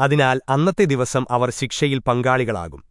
അതിനാൽ അന്നത്തെ ദിവസം അവർ ശിക്ഷയിൽ പങ്കാളികളാകും.